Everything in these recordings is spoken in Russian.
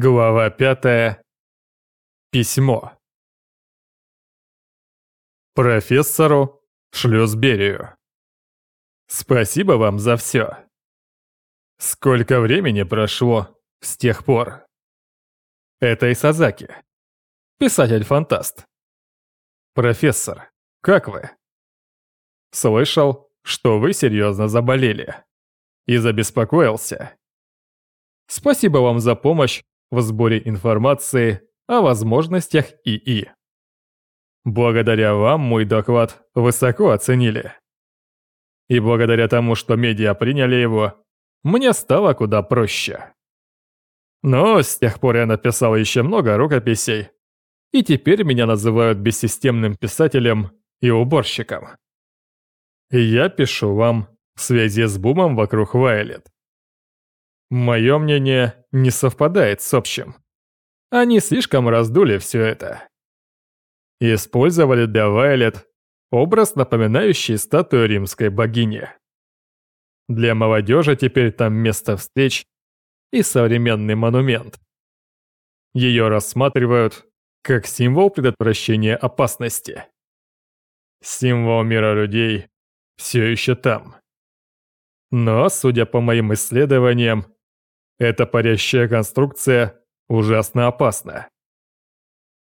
Глава пятая. Письмо. Профессору Шлюсберию. Спасибо вам за все. Сколько времени прошло с тех пор? Это Исазаки. Писатель-фантаст. Профессор, как вы? Слышал, что вы серьезно заболели. И забеспокоился. Спасибо вам за помощь в сборе информации о возможностях ИИ. Благодаря вам мой доклад высоко оценили. И благодаря тому, что медиа приняли его, мне стало куда проще. Но с тех пор я написал еще много рукописей, и теперь меня называют бессистемным писателем и уборщиком. Я пишу вам в связи с бумом вокруг Вайлет. Мое мнение не совпадает с общим. Они слишком раздули все это. Использовали для Вайлет образ, напоминающий статую римской богини. Для молодежи теперь там место встреч и современный монумент. Ее рассматривают как символ предотвращения опасности. Символ мира людей все еще там. Но, судя по моим исследованиям, эта парящая конструкция ужасно опасна.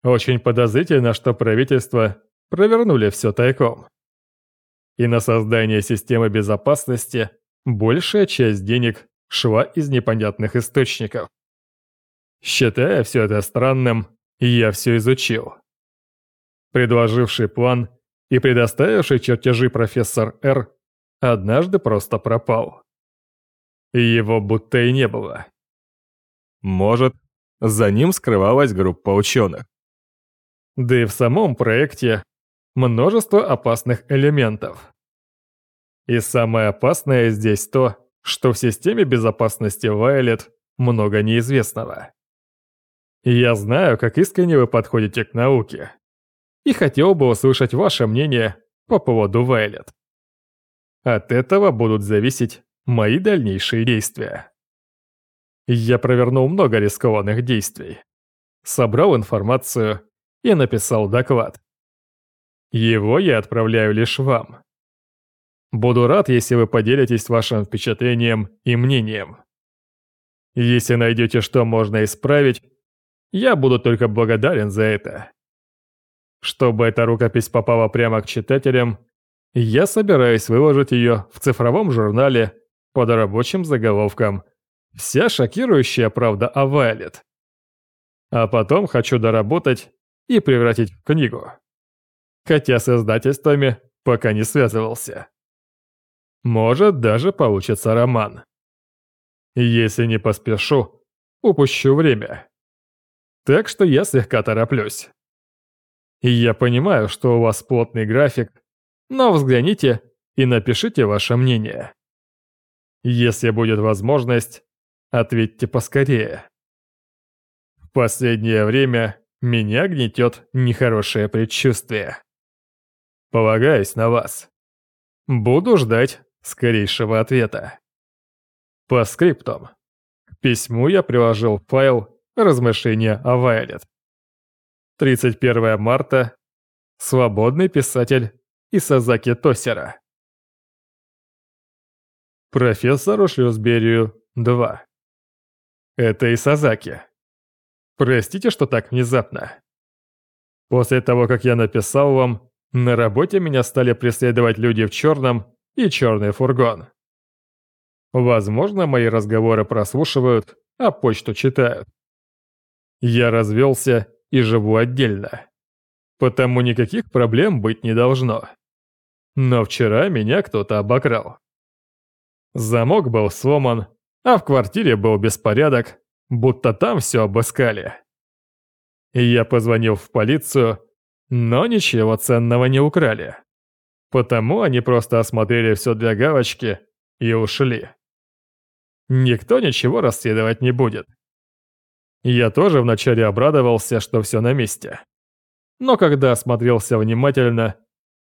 Очень подозрительно, что правительство провернули все тайком. И на создание системы безопасности большая часть денег шла из непонятных источников. Считая все это странным, я все изучил. Предложивший план и предоставивший чертежи профессор Р однажды просто пропал. Его будто и не было. Может, за ним скрывалась группа ученых. Да и в самом проекте множество опасных элементов. И самое опасное здесь то, что в системе безопасности Violet много неизвестного. Я знаю, как искренне вы подходите к науке. И хотел бы услышать ваше мнение по поводу Violet. От этого будут зависеть мои дальнейшие действия. Я провернул много рискованных действий. Собрал информацию и написал доклад. Его я отправляю лишь вам. Буду рад, если вы поделитесь вашим впечатлением и мнением. Если найдете, что можно исправить, я буду только благодарен за это. Чтобы эта рукопись попала прямо к читателям, я собираюсь выложить ее в цифровом журнале под рабочим заголовком «Вся шокирующая правда о Вайлет». А потом хочу доработать и превратить в книгу. Хотя с издательствами пока не связывался. Может, даже получится роман. Если не поспешу, упущу время. Так что я слегка тороплюсь. Я понимаю, что у вас плотный график, но взгляните и напишите ваше мнение. Если будет возможность, ответьте поскорее. В последнее время меня гнетет нехорошее предчувствие. Полагаюсь на вас. Буду ждать скорейшего ответа. По скриптам. К письму я приложил файл «Размышления о Вайлет». 31 марта. Свободный писатель Исазаки Тосера. Профессору Шлюсберию 2. Это Исазаки. Простите, что так внезапно. После того, как я написал вам, на работе меня стали преследовать люди в черном и черный фургон. Возможно, мои разговоры прослушивают, а почту читают. Я развелся и живу отдельно. Потому никаких проблем быть не должно. Но вчера меня кто-то обокрал. Замок был сломан, а в квартире был беспорядок, будто там все обыскали. Я позвонил в полицию, но ничего ценного не украли. Потому они просто осмотрели все для галочки и ушли. Никто ничего расследовать не будет. Я тоже вначале обрадовался, что все на месте. Но когда осмотрелся внимательно,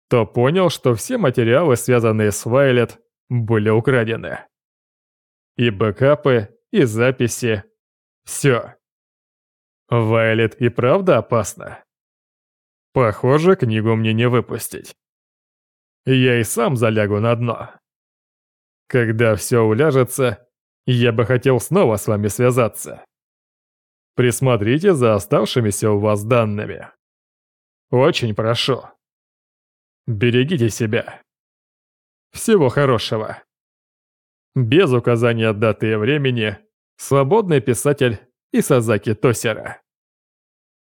то понял, что все материалы, связанные с Вайлет, были украдены. И бэкапы, и записи. Все. Вайлет и правда опасно. Похоже, книгу мне не выпустить. Я и сам залягу на дно. Когда все уляжется, я бы хотел снова с вами связаться. Присмотрите за оставшимися у вас данными. Очень прошу. Берегите себя. Всего хорошего. Без указания даты и времени, свободный писатель Исазаки Тосера.